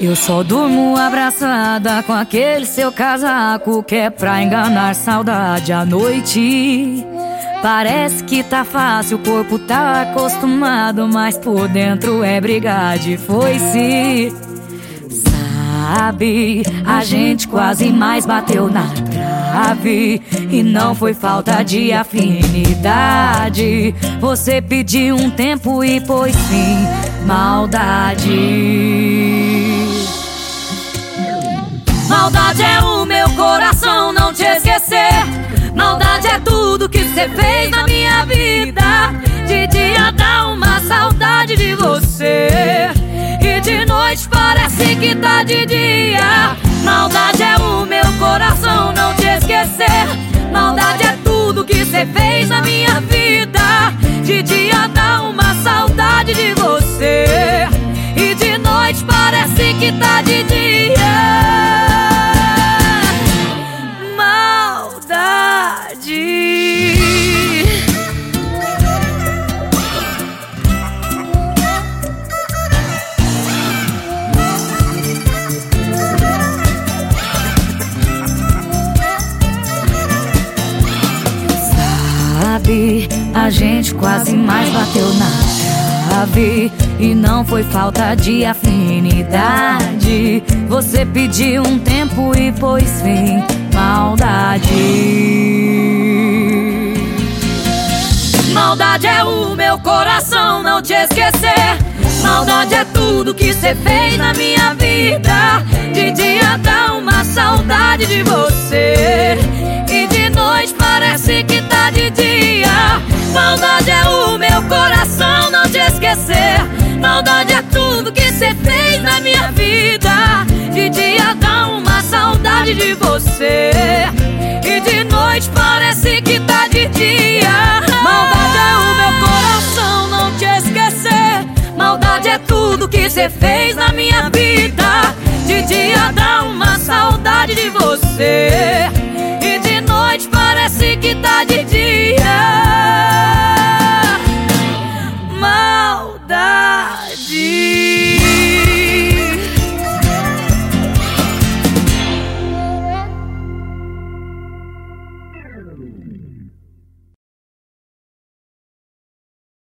Eu só durmo abraçada com aquele seu casaco que é pra enganar saudade à noite. Parece que tá fácil, o corpo tá acostumado, mas por dentro é brigar de foice. Sabe, a gente quase mais bateu na trave e não foi falta de afinidade. Você pediu um tempo e pôs fim, maldade. Maldade é o meu coração não te esquecer. Maldade é tudo que você fez na minha vida. De dia dá uma saudade de você. E de noite parece que tá de dia. Maldade é o meu coração não te esquecer. Maldade é tudo que você fez na minha vida. De dia dá uma saudade de você. E de noite parece que tá de A gente quase mais bateu na trave E não foi falta de afinidade. Você pediu um tempo e pôs fim. Maldade. Maldade é o meu coração não te esquecer. Maldade é tudo que você fez na minha vida. De dia dá uma saudade de você esquecer. Maldade é tudo que você fez na minha vida. De dia dá uma saudade de você. E de noite parece que tá de dia. Maldade é o meu coração não te esquecer. Maldade é tudo que você fez na minha vida. De dia dá uma saudade de você.